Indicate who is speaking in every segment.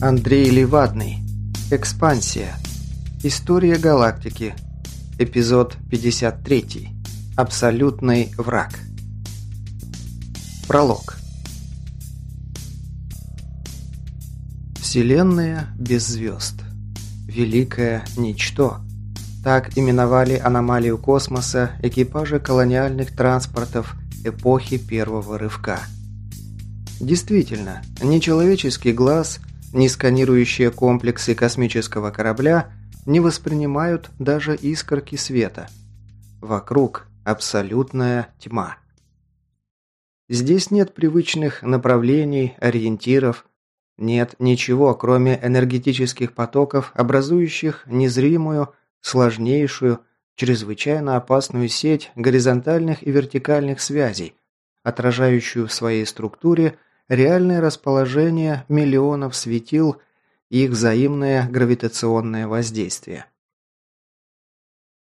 Speaker 1: Андрей Левадный. Экспансия. История галактики. Эпизод 53. Абсолютный враг. Пролог. Вселенная без звезд. Великое ничто. Так именовали аномалию космоса экипажи колониальных транспортов эпохи первого рывка. Действительно, нечеловеческий глаз – ни сканирующие комплексы космического корабля не воспринимают даже искорки света. Вокруг абсолютная тьма. Здесь нет привычных направлений, ориентиров, нет ничего, кроме энергетических потоков, образующих незримую, сложнейшую, чрезвычайно опасную сеть горизонтальных и вертикальных связей, отражающую в своей структуре реальное расположение миллионов светил и их взаимное гравитационное воздействие.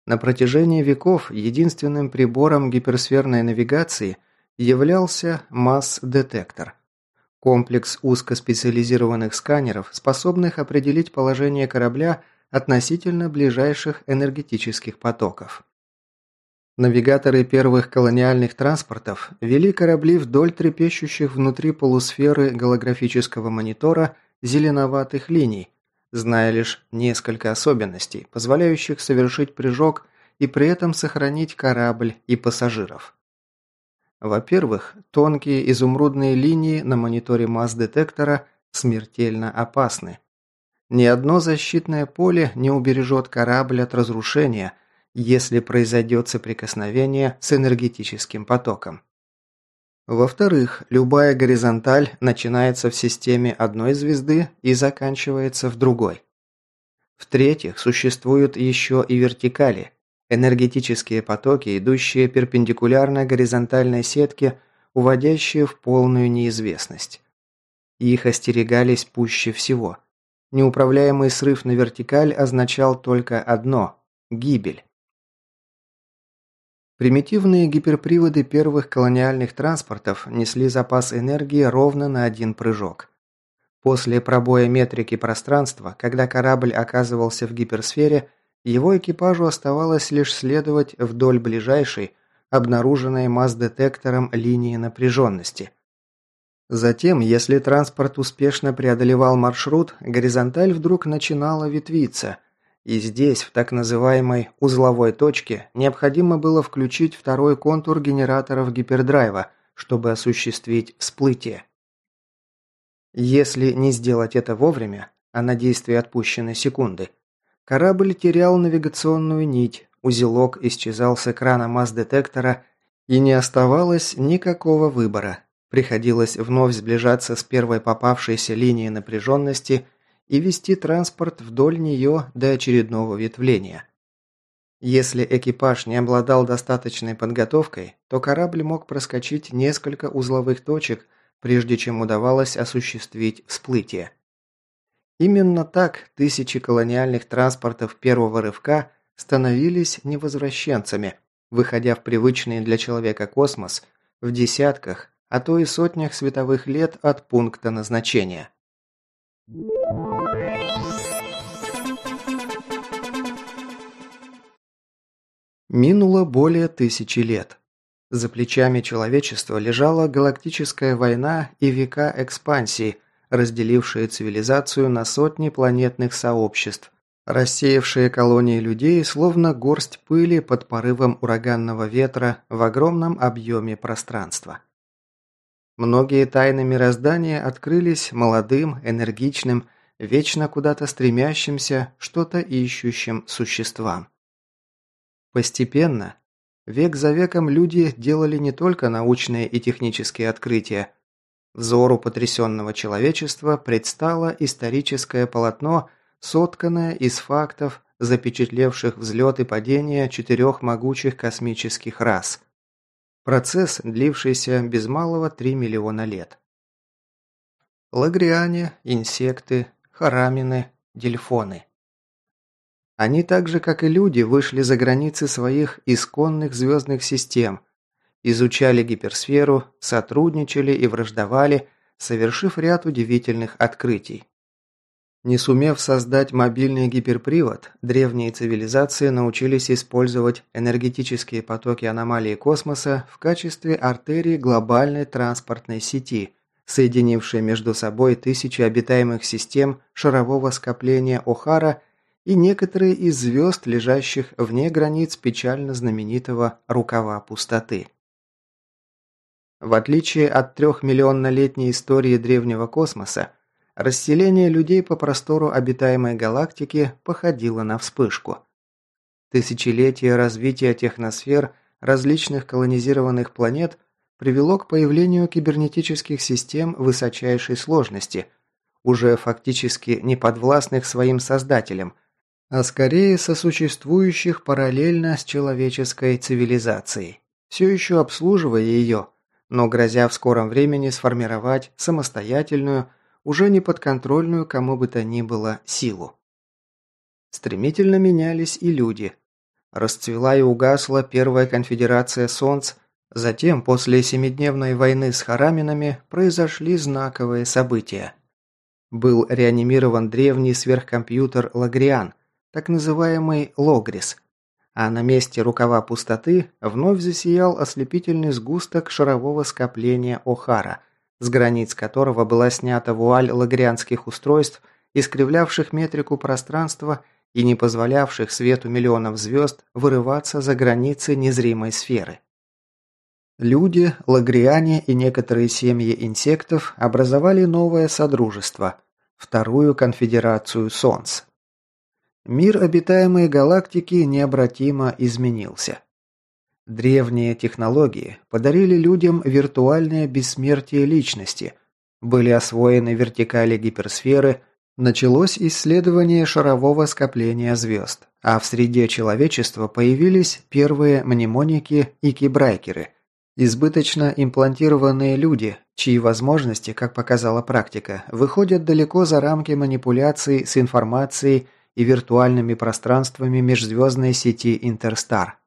Speaker 1: На протяжении веков единственным прибором гиперсферной навигации являлся масс-детектор – комплекс узкоспециализированных сканеров, способных определить положение корабля относительно ближайших энергетических потоков. Навигаторы первых колониальных транспортов вели корабли вдоль трепещущих внутри полусферы голографического монитора зеленоватых линий, зная лишь несколько особенностей, позволяющих совершить прыжок и при этом сохранить корабль и пассажиров. Во-первых, тонкие изумрудные линии на мониторе масс-детектора смертельно опасны. Ни одно защитное поле не убережет корабль от разрушения – если произойдет соприкосновение с энергетическим потоком. Во-вторых, любая горизонталь начинается в системе одной звезды и заканчивается в другой. В-третьих, существуют еще и вертикали – энергетические потоки, идущие перпендикулярно горизонтальной сетке, уводящие в полную неизвестность. Их остерегались пуще всего. Неуправляемый срыв на вертикаль означал только одно – гибель. Примитивные гиперприводы первых колониальных транспортов несли запас энергии ровно на один прыжок. После пробоя метрики пространства, когда корабль оказывался в гиперсфере, его экипажу оставалось лишь следовать вдоль ближайшей, обнаруженной масс-детектором линии напряженности. Затем, если транспорт успешно преодолевал маршрут, горизонталь вдруг начинала ветвиться – и здесь, в так называемой узловой точке, необходимо было включить второй контур генераторов гипердрайва, чтобы осуществить всплытие. Если не сделать это вовремя, а на действие отпущены секунды, корабль терял навигационную нить, узелок исчезал с экрана масс-детектора и не оставалось никакого выбора. Приходилось вновь сближаться с первой попавшейся линией напряженности – и вести транспорт вдоль нее до очередного ветвления. Если экипаж не обладал достаточной подготовкой, то корабль мог проскочить несколько узловых точек, прежде чем удавалось осуществить всплытие. Именно так тысячи колониальных транспортов первого рывка становились невозвращенцами, выходя в привычный для человека космос в десятках, а то и сотнях световых лет от пункта назначения. Минуло более тысячи лет. За плечами человечества лежала галактическая война и века экспансии, разделившие цивилизацию на сотни планетных сообществ, рассеявшие колонии людей, словно горсть пыли под порывом ураганного ветра в огромном объеме пространства. Многие тайны мироздания открылись молодым, энергичным, вечно куда-то стремящимся, что-то ищущим существам. Постепенно, век за веком люди делали не только научные и технические открытия. Взору потрясенного человечества предстало историческое полотно, сотканное из фактов, запечатлевших взлет и падение четырех могучих космических рас – Процесс, длившийся без малого 3 миллиона лет. Лагриане, инсекты, харамины, дельфоны. Они так же, как и люди, вышли за границы своих исконных звездных систем, изучали гиперсферу, сотрудничали и враждовали, совершив ряд удивительных открытий. Не сумев создать мобильный гиперпривод, древние цивилизации научились использовать энергетические потоки аномалии космоса в качестве артерии глобальной транспортной сети, соединившей между собой тысячи обитаемых систем шарового скопления О'Хара и некоторые из звезд, лежащих вне границ печально знаменитого «рукава пустоты». В отличие от трехмиллионнолетней истории древнего космоса, Расселение людей по простору обитаемой галактики походило на вспышку. Тысячелетие развития техносфер различных колонизированных планет привело к появлению кибернетических систем высочайшей сложности, уже фактически не подвластных своим создателям, а скорее сосуществующих параллельно с человеческой цивилизацией, все еще обслуживая ее, но грозя в скором времени сформировать самостоятельную, уже не подконтрольную кому бы то ни было силу. Стремительно менялись и люди. Расцвела и угасла первая конфедерация Солнц, затем, после семидневной войны с хараминами, произошли знаковые события. Был реанимирован древний сверхкомпьютер Лагриан, так называемый Логрис, а на месте рукава пустоты вновь засиял ослепительный сгусток шарового скопления О'Хара – с границ которого была снята вуаль лагрианских устройств, искривлявших метрику пространства и не позволявших свету миллионов звезд вырываться за границы незримой сферы. Люди, лагриане и некоторые семьи инсектов образовали новое содружество – вторую конфедерацию Солнц. Мир обитаемой галактики необратимо изменился. Древние технологии подарили людям виртуальное бессмертие личности, были освоены вертикали гиперсферы, началось исследование шарового скопления звезд, а в среде человечества появились первые мнемоники и кибрайкеры, избыточно имплантированные люди, чьи возможности, как показала практика, выходят далеко за рамки манипуляций с информацией и виртуальными пространствами межзвездной сети Интерстар.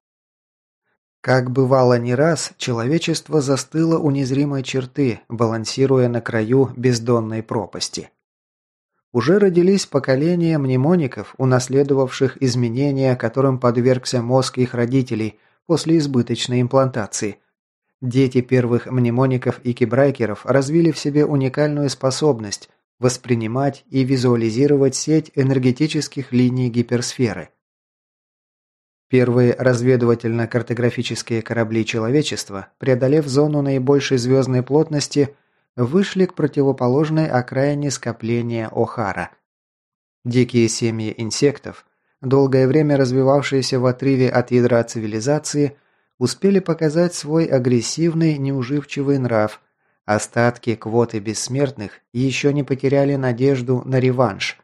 Speaker 1: Как бывало не раз, человечество застыло у незримой черты, балансируя на краю бездонной пропасти. Уже родились поколения мнемоников, унаследовавших изменения, которым подвергся мозг их родителей после избыточной имплантации. Дети первых мнемоников и кибрайкеров развили в себе уникальную способность воспринимать и визуализировать сеть энергетических линий гиперсферы – Первые разведывательно-картографические корабли человечества, преодолев зону наибольшей звездной плотности, вышли к противоположной окраине скопления О'Хара. Дикие семьи инсектов, долгое время развивавшиеся в отрыве от ядра цивилизации, успели показать свой агрессивный, неуживчивый нрав. Остатки квоты бессмертных еще не потеряли надежду на реванш.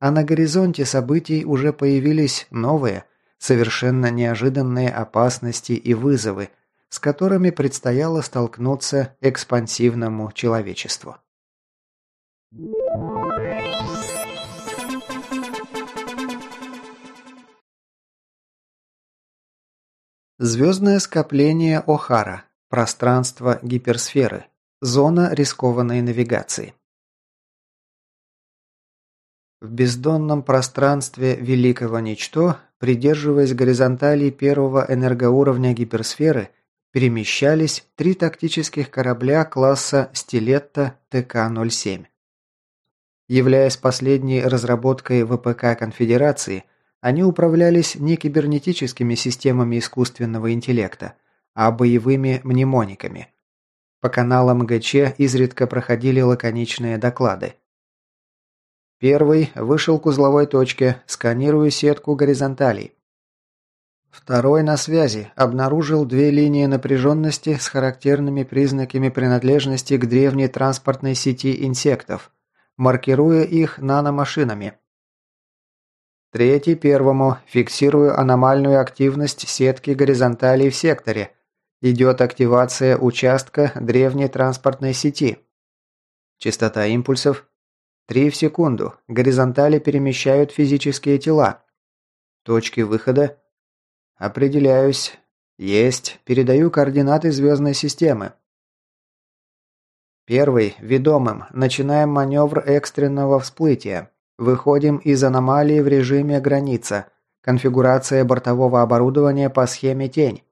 Speaker 1: А на горизонте событий уже появились новые – совершенно неожиданные опасности и вызовы, с которыми предстояло столкнуться экспансивному человечеству. Звездное скопление О'Хара. Пространство гиперсферы. Зона рискованной навигации. В бездонном пространстве Великого Ничто придерживаясь горизонтали первого энергоуровня гиперсферы, перемещались три тактических корабля класса «Стилетто» ТК-07. Являясь последней разработкой ВПК Конфедерации, они управлялись не кибернетическими системами искусственного интеллекта, а боевыми мнемониками. По каналам ГЧ изредка проходили лаконичные доклады. Первый вышел к узловой точке, сканирую сетку горизонталей. Второй на связи, обнаружил две линии напряженности с характерными признаками принадлежности к древней транспортной сети инсектов, маркируя их наномашинами. Третий первому, фиксирую аномальную активность сетки горизонталей в секторе. Идет активация участка древней транспортной сети. Частота импульсов Три в секунду. Горизонтали перемещают физические тела. Точки выхода. Определяюсь. Есть. Передаю координаты звездной системы. Первый. Ведомым. Начинаем маневр экстренного всплытия. Выходим из аномалии в режиме граница. Конфигурация бортового оборудования по схеме тень.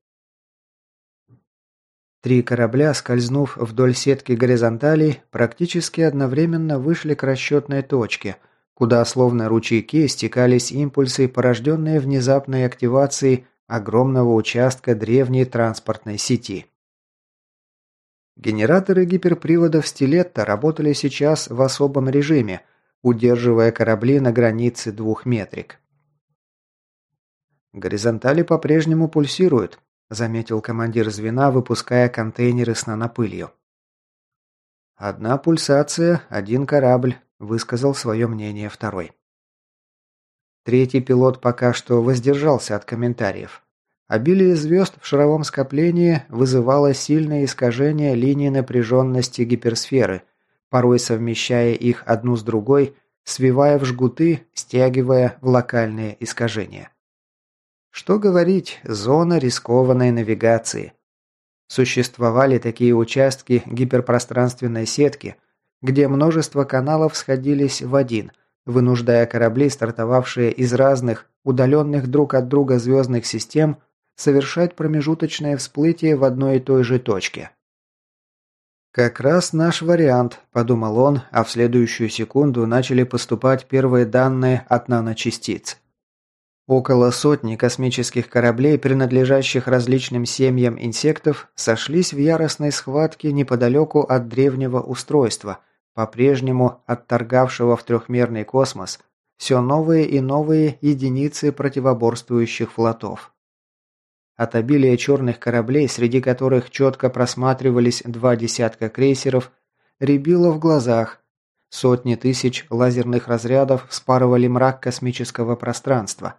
Speaker 1: Три корабля, скользнув вдоль сетки горизонталей, практически одновременно вышли к расчетной точке, куда словно ручейки стекались импульсы, порожденные внезапной активацией огромного участка древней транспортной сети. Генераторы гиперприводов «Стилетта» работали сейчас в особом режиме, удерживая корабли на границе двух метрик. Горизонтали по-прежнему пульсируют, заметил командир звена, выпуская контейнеры с нанопылью. «Одна пульсация, один корабль», – высказал свое мнение второй. Третий пилот пока что воздержался от комментариев. Обилие звезд в шаровом скоплении вызывало сильное искажение линии напряженности гиперсферы, порой совмещая их одну с другой, свивая в жгуты, стягивая в локальные искажения. Что говорить, зона рискованной навигации. Существовали такие участки гиперпространственной сетки, где множество каналов сходились в один, вынуждая корабли, стартовавшие из разных, удаленных друг от друга звездных систем, совершать промежуточное всплытие в одной и той же точке. «Как раз наш вариант», – подумал он, а в следующую секунду начали поступать первые данные от наночастиц. Около сотни космических кораблей, принадлежащих различным семьям инсектов, сошлись в яростной схватке неподалеку от древнего устройства, по-прежнему отторгавшего в трехмерный космос все новые и новые единицы противоборствующих флотов. От обилия черных кораблей, среди которых четко просматривались два десятка крейсеров, рябило в глазах. Сотни тысяч лазерных разрядов вспарывали мрак космического пространства.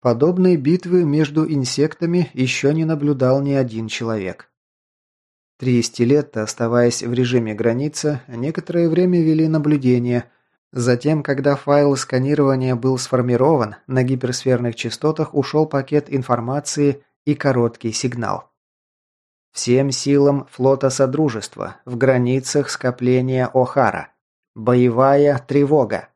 Speaker 1: Подобной битвы между инсектами еще не наблюдал ни один человек. Три стилетта, оставаясь в режиме границы, некоторое время вели наблюдение. Затем, когда файл сканирования был сформирован, на гиперсферных частотах ушел пакет информации и короткий сигнал. Всем силам флота Содружества в границах скопления О'Хара. Боевая тревога.